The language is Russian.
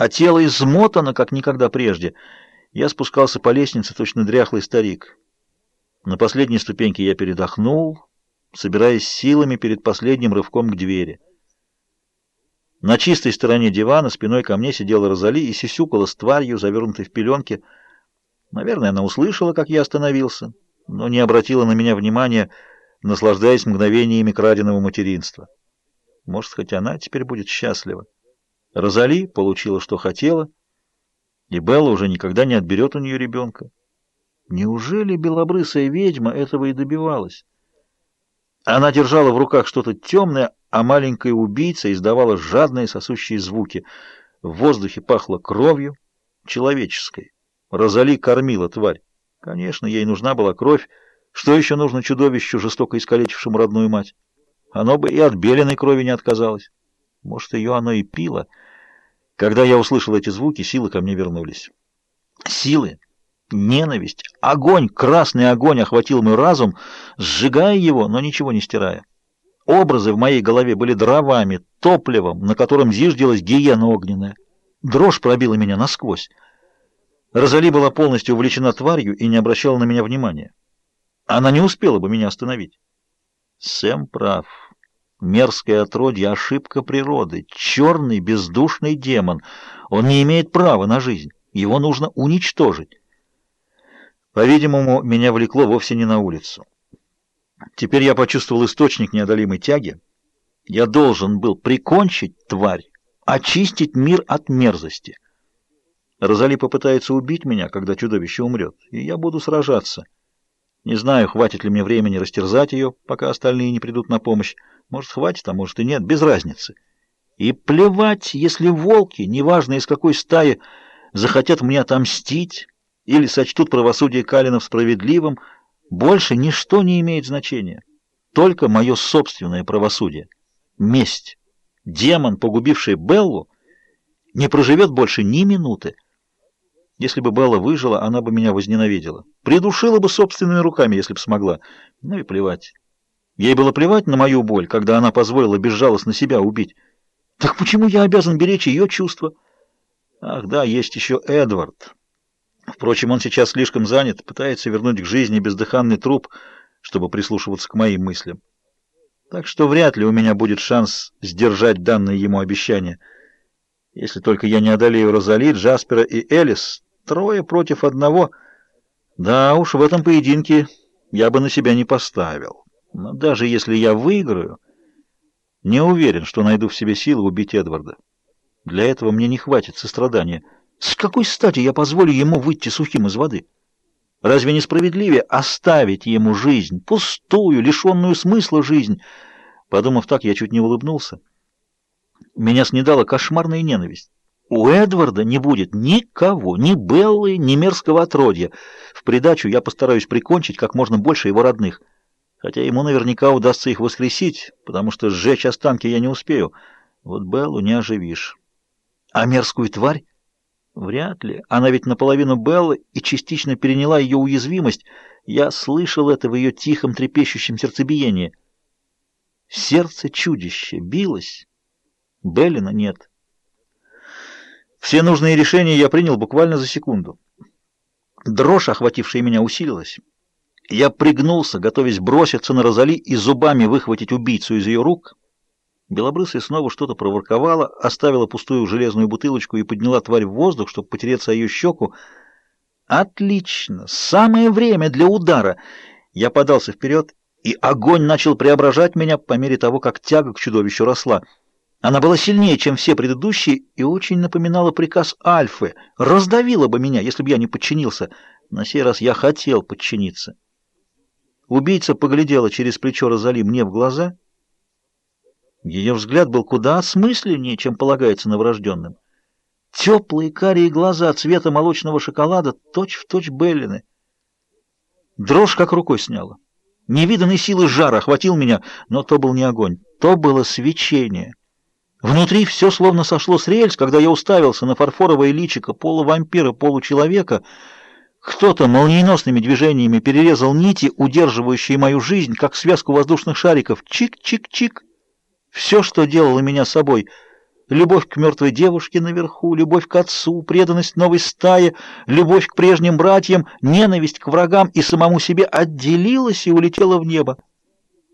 а тело измотано, как никогда прежде. Я спускался по лестнице, точно дряхлый старик. На последней ступеньке я передохнул, собираясь силами перед последним рывком к двери. На чистой стороне дивана спиной ко мне сидела Розали и сисюкала с тварью, завернутой в пеленки. Наверное, она услышала, как я остановился, но не обратила на меня внимания, наслаждаясь мгновениями краденого материнства. Может, хоть она теперь будет счастлива. Розали получила, что хотела, и Белла уже никогда не отберет у нее ребенка. Неужели белобрысая ведьма этого и добивалась? Она держала в руках что-то темное, а маленькая убийца издавала жадные сосущие звуки. В воздухе пахло кровью человеческой. Розали кормила тварь. Конечно, ей нужна была кровь. Что еще нужно чудовищу, жестоко искалечившему родную мать? Оно бы и от беленой крови не отказалось. Может, ее оно и пило. Когда я услышал эти звуки, силы ко мне вернулись. Силы, ненависть, огонь, красный огонь охватил мой разум, сжигая его, но ничего не стирая. Образы в моей голове были дровами, топливом, на котором зиждилась гиена огненная. Дрожь пробила меня насквозь. Розали была полностью увлечена тварью и не обращала на меня внимания. Она не успела бы меня остановить. Сэм прав. Мерзкое отродье — ошибка природы. Черный бездушный демон. Он не имеет права на жизнь. Его нужно уничтожить. По-видимому, меня влекло вовсе не на улицу. Теперь я почувствовал источник неодолимой тяги. Я должен был прикончить тварь, очистить мир от мерзости. Розали попытается убить меня, когда чудовище умрет, и я буду сражаться. Не знаю, хватит ли мне времени растерзать ее, пока остальные не придут на помощь. Может, хватит, а может и нет, без разницы. И плевать, если волки, неважно из какой стаи, захотят мне отомстить или сочтут правосудие Калинов справедливым, больше ничто не имеет значения. Только мое собственное правосудие. Месть. Демон, погубивший Беллу, не проживет больше ни минуты. Если бы Белла выжила, она бы меня возненавидела. Придушила бы собственными руками, если бы смогла. Ну и плевать. Ей было плевать на мою боль, когда она позволила безжалостно себя убить. Так почему я обязан беречь ее чувства? Ах да, есть еще Эдвард. Впрочем, он сейчас слишком занят, пытается вернуть к жизни бездыханный труп, чтобы прислушиваться к моим мыслям. Так что вряд ли у меня будет шанс сдержать данное ему обещание. Если только я не одолею Розали, Джаспера и Элис, трое против одного. Да уж, в этом поединке я бы на себя не поставил. Но даже если я выиграю, не уверен, что найду в себе силы убить Эдварда. Для этого мне не хватит сострадания. С какой стати я позволю ему выйти сухим из воды? Разве несправедливее оставить ему жизнь, пустую, лишенную смысла жизнь? Подумав так, я чуть не улыбнулся. Меня снедала кошмарная ненависть. У Эдварда не будет никого, ни Беллы, ни мерзкого отродья. В придачу я постараюсь прикончить как можно больше его родных хотя ему наверняка удастся их воскресить, потому что сжечь останки я не успею. Вот Беллу не оживишь. А мерзкую тварь? Вряд ли. Она ведь наполовину Беллы и частично переняла ее уязвимость. Я слышал это в ее тихом трепещущем сердцебиении. Сердце чудища билось. Беллина нет. Все нужные решения я принял буквально за секунду. Дрожь, охватившая меня, усилилась. Я пригнулся, готовясь броситься на Розали и зубами выхватить убийцу из ее рук. Белобрысая снова что-то проворковала, оставила пустую железную бутылочку и подняла тварь в воздух, чтобы потереться о ее щеку. «Отлично! Самое время для удара!» Я подался вперед, и огонь начал преображать меня по мере того, как тяга к чудовищу росла. Она была сильнее, чем все предыдущие, и очень напоминала приказ Альфы. Раздавила бы меня, если бы я не подчинился. На сей раз я хотел подчиниться. Убийца поглядела через плечо Розали мне в глаза. Ее взгляд был куда осмысленнее, чем полагается новорожденным. Теплые карие глаза цвета молочного шоколада, точь-в-точь точь Беллины. Дрожь как рукой сняла. Невиданной силы жара охватил меня, но то был не огонь, то было свечение. Внутри все словно сошло с рельс, когда я уставился на фарфоровое личико полувампира, получеловека — кто-то молниеносными движениями перерезал нити, удерживающие мою жизнь, как связку воздушных шариков. Чик-чик-чик. Все, что делало меня собой, Любовь к мертвой девушке наверху, любовь к отцу, преданность новой стае, любовь к прежним братьям, ненависть к врагам и самому себе отделилась и улетела в небо.